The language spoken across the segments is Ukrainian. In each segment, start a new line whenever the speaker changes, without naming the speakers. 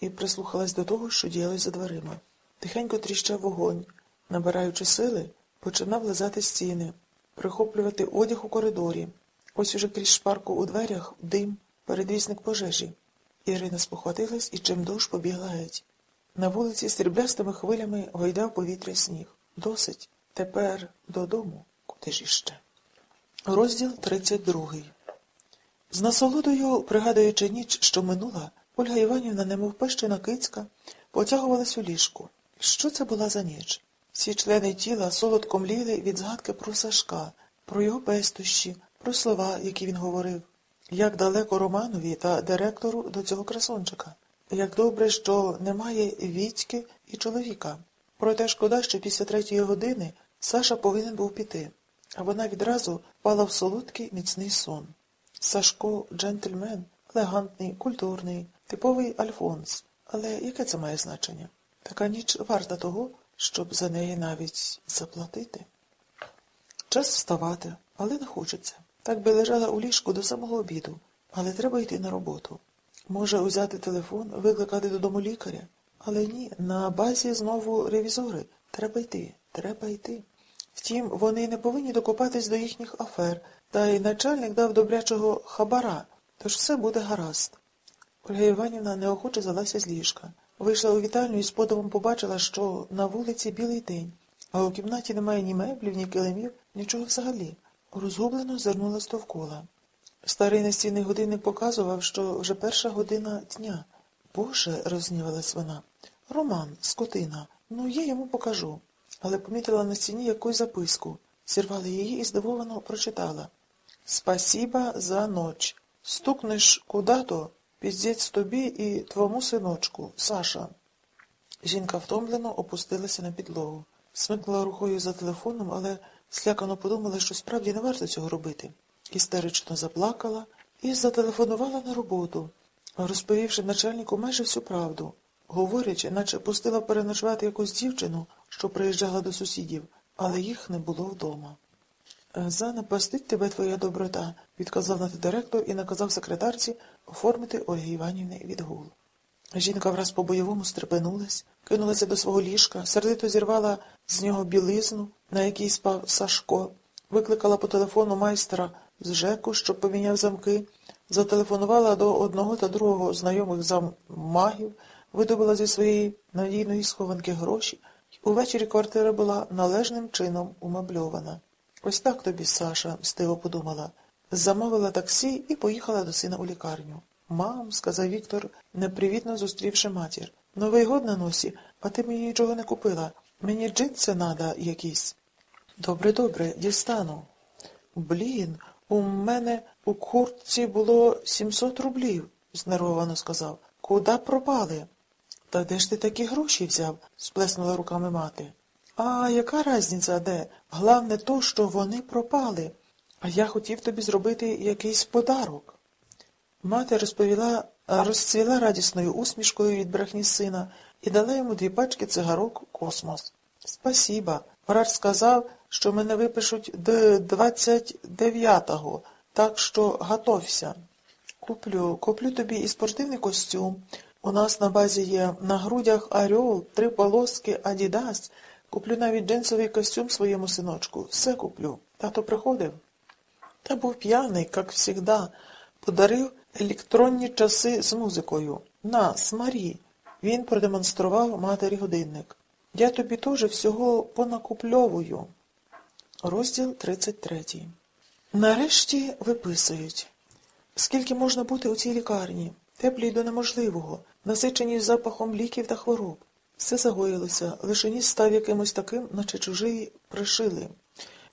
і прислухалась до того, що діялось за дверима. Тихенько тріщав вогонь, набираючи сили, починав лизати стіни, прихоплювати одяг у коридорі. Ось уже крізь шпарку у дверях дим, передвісник пожежі. Ірина спохватилась і чимдуж побігла геть. На вулиці стріблястими хвилями гойдав повітря сніг. Досить. Тепер додому. Куди ж іще? Розділ 32 З насолодою, пригадуючи ніч, що минула, Ольга Іванівна, немов пещена кицька, потягувалась у ліжку. Що це була за ніч? Всі члени тіла солодко мліли від згадки про Сашка, про його пестощі, про слова, які він говорив. Як далеко Романові та директору до цього красончика. Як добре, що немає Вітьки і чоловіка. Проте шкода, що після третьої години Саша повинен був піти, а вона відразу впала в солодкий міцний сон. Сашко джентльмен, елегантний, культурний, типовий Альфонс. Але яке це має значення? Така ніч варта того, щоб за неї навіть заплатити. Час вставати, але не хочеться. Так би лежала у ліжку до самого обіду, але треба йти на роботу. Може узяти телефон, викликати додому лікаря. Але ні, на базі знову ревізори. Треба йти, треба йти. Втім, вони не повинні докопатись до їхніх афер, та й начальник дав добрячого хабара, тож все буде гаразд. Ольга Іванівна неохоче залася з ліжка. Вийшла у вітальню і з подивом побачила, що на вулиці білий день, а у кімнаті немає ні меблів, ні килимів, нічого взагалі. Розгублено зернулась довкола. Старий настінний годинник показував, що вже перша година дня. Боже, рознівалась вона. Роман, скотина, ну я йому покажу. Але помітила на стіні якусь записку. Зірвала її і здивовано прочитала. Спасіба за ноч. Стукнеш куда-то, піздець тобі і твому синочку, Саша. Жінка втомлено опустилася на підлогу. Смикнула рукою за телефоном, але слякано подумала, що справді не варто цього робити. Істерично заплакала і зателефонувала на роботу, розповівши начальнику майже всю правду, говорячи, наче пустила переночувати якусь дівчину, що приїжджала до сусідів, але їх не було вдома. Занапастить тебе твоя доброта, відказав на директор і наказав секретарці оформити Ольги Іванівни відгул. Жінка враз по бойовому стрепенулась, кинулася до свого ліжка, сердито зірвала з нього білизну, на якій спав Сашко, викликала по телефону майстра з ЖЕКу, щоб поміняв замки, зателефонувала до одного та другого знайомих замагів, видобула зі своєї надійної схованки гроші, увечері квартира була належним чином умебльована. Ось так тобі, Саша, стиво подумала. Замовила таксі і поїхала до сина у лікарню. Мам, сказав Віктор, непривітно зустрівши матір. Новий год на носі, а ти мені нічого не купила. Мені джинси надо якісь. Добре, добре, дістану. Блін, у мене у куртці було 700 рублів, знервовано сказав. Куда пропали? Та де ж ти такі гроші взяв? сплеснула руками мати. А яка різниця де? Главне то, що вони пропали. А я хотів тобі зробити якийсь подарок. Мати розповіла, розцвіла радісною усмішкою від брехні сина і дала йому дві пачки цигарок космос. Спасіба. Врач сказав, що мене випишуть до 29-го, так що готовся. Куплю, куплю тобі і спортивний костюм. У нас на базі є на грудях Орел, три полоски Адідас. Куплю навіть джинсовий костюм своєму синочку. Все куплю. Тато приходив. Та був п'яний, як завжди. Подарив електронні часи з музикою. На, смарі. Він продемонстрував матері годинник. Я тобі теж всього понакупльовую. Розділ 33. Нарешті виписують. Скільки можна бути у цій лікарні? Теплій до неможливого, насичені запахом ліків та хвороб. Все загоїлося, лише ніс став якимось таким, наче чужий пришили.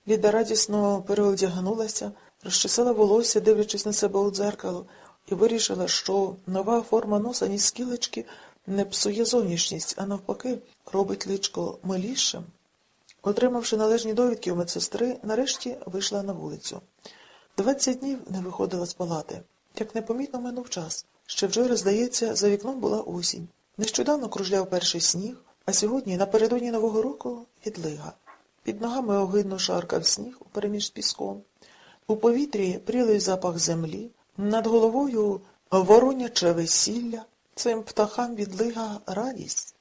Ліда радісно переодягнулася, розчесала волосся, дивлячись на себе у дзеркало, і вирішила, що нова форма носа ні скілечки не псує зовнішність, а навпаки, робить личко милішим. Отримавши належні довідки у медсестри, нарешті вийшла на вулицю. Двадцять днів не виходила з палати. Як непомітно минув час. Ще вчора, здається, за вікном була осінь. Нещодавно кружляв перший сніг, а сьогодні, напередодні Нового року, відлига. Під ногами огидно шаркав сніг переміж з піском. У повітрі прілий запах землі, над головою вороняче весілля, Цим птахам відлига радість.